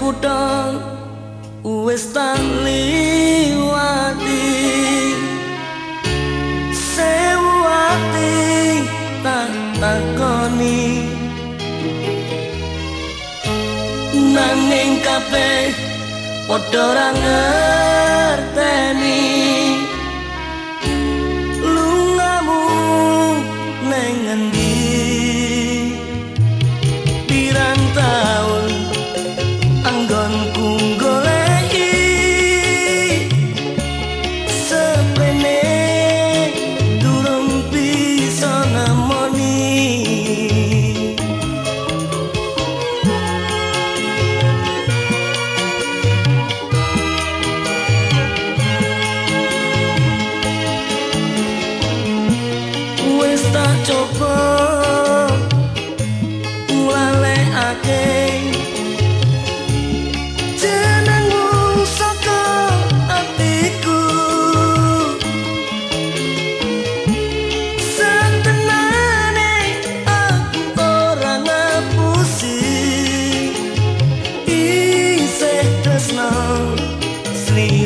kutha wis tak liwati. Sewati tak takoni. Nanging kabeh padha ra ngerteni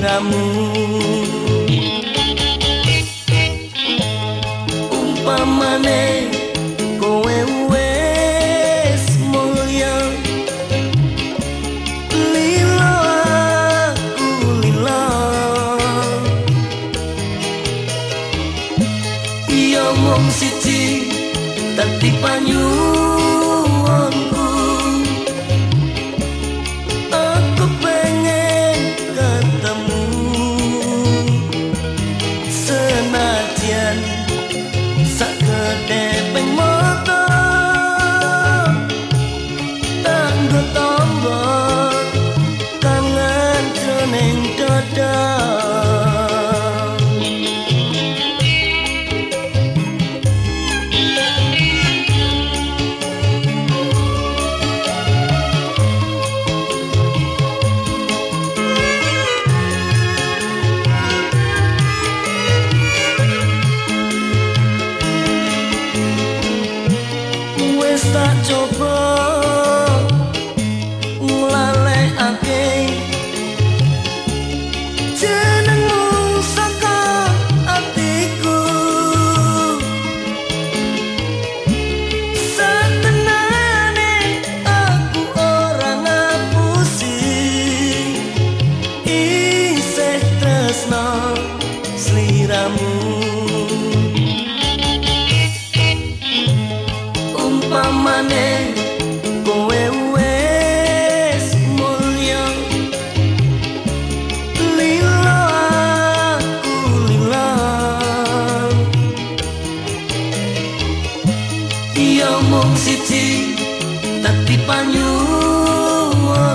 sliramu umpamane kowe wes mulya. Lilo aku lilo iya mung siji dadi panyuwunku mung panyuwunku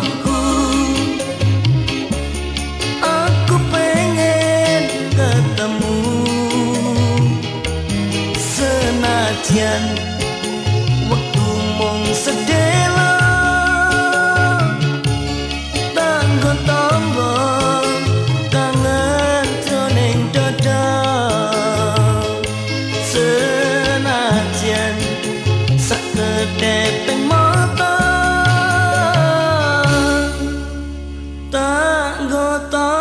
aku pengen ketemu senajan waktu mung sedelo tanggo tombo kangen joning dada. senajan go